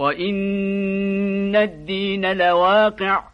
وإن الدين لواقع